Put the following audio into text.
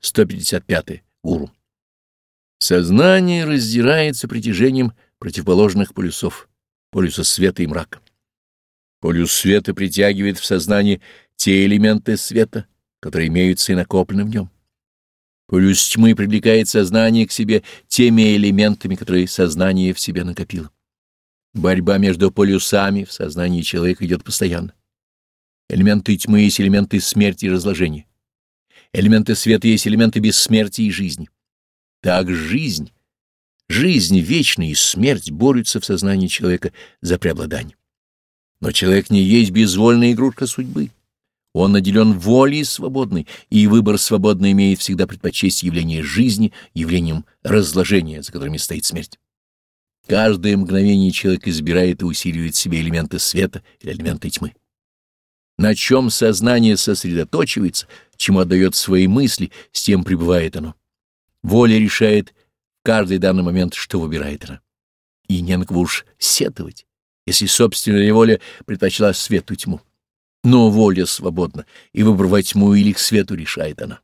155. Гуру. Сознание раздирается притяжением противоположных полюсов, полюса света и мрака. Полюс света притягивает в сознание те элементы света, которые имеются и накоплены в нем. Полюс тьмы привлекает сознание к себе теми элементами, которые сознание в себе накопило. Борьба между полюсами в сознании человека идет постоянно. Элементы тьмы есть элементы смерти и разложения. Элементы света есть элементы бессмертия и жизни. Так жизнь, жизнь вечная и смерть борются в сознании человека за преобладание. Но человек не есть безвольная игрушка судьбы. Он наделен волей свободной, и выбор свободно имеет всегда предпочесть явление жизни явлением разложения, за которыми стоит смерть. Каждое мгновение человек избирает и усиливает в себе элементы света или элементы тьмы. На чем сознание сосредоточивается, чему отдает свои мысли, с тем пребывает оно. Воля решает каждый данный момент, что выбирает она. И не на кого уж сетовать, если собственная воля предпочла свету тьму. Но воля свободна, и во тьму или к свету решает она.